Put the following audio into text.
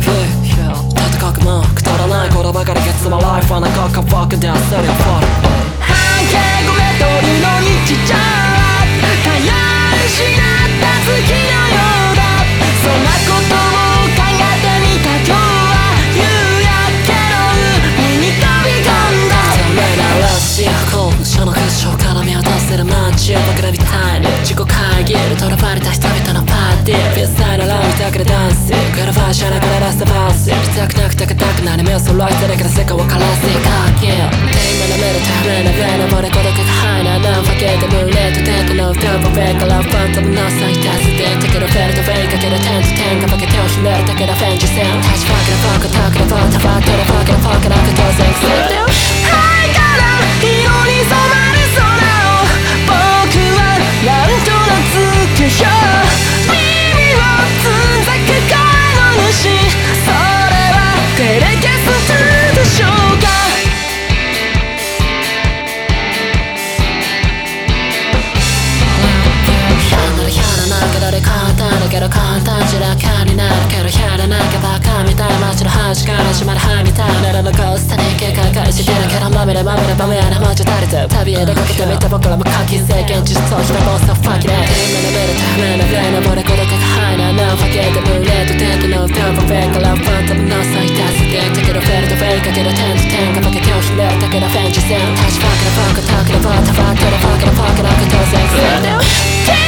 分中にフ戦くもくだらないことばかり結論ライフはなかかファックで焦りをフォロー半径5メートルの日常通い失った月のようだそんなことを考えてみた今日は夕焼けの海に飛び込んだダメな嵐や候補者のクッションから見渡せる街を僕らみたいに自己会議でとらわれた人だけでダンス。からファーションなからラストバース。見たくなくて硬くなる目を揃えてるから世界を枯らせかけ今の目でためな上登れ孤独がハイなナンファケでムーレットテントのフープフェイクラファントムのサイタスで。テケルフェルトフェイかけるテントテンが負けてをひねるだけだフェンジ線立ちファークラファークタクラけど簡単じらかになるけどやらなきゃバカみたい街の端から始まる歯みたいなの残すたね警戒返してるけどまみれまみれまみれな街足りず旅へ出かけてみた僕らも課金制限実装したボスはファキで今の目でためな上登れ孤独がハイなナンファケでブレートテントのフィルムフェイクラファントムのサイタスでテケルフェルトフェイかけるテントテンが負けてをひねるだけだフェンジ線立ちファクラファクタクラファータファーテレファークラファークラク当然クセ君の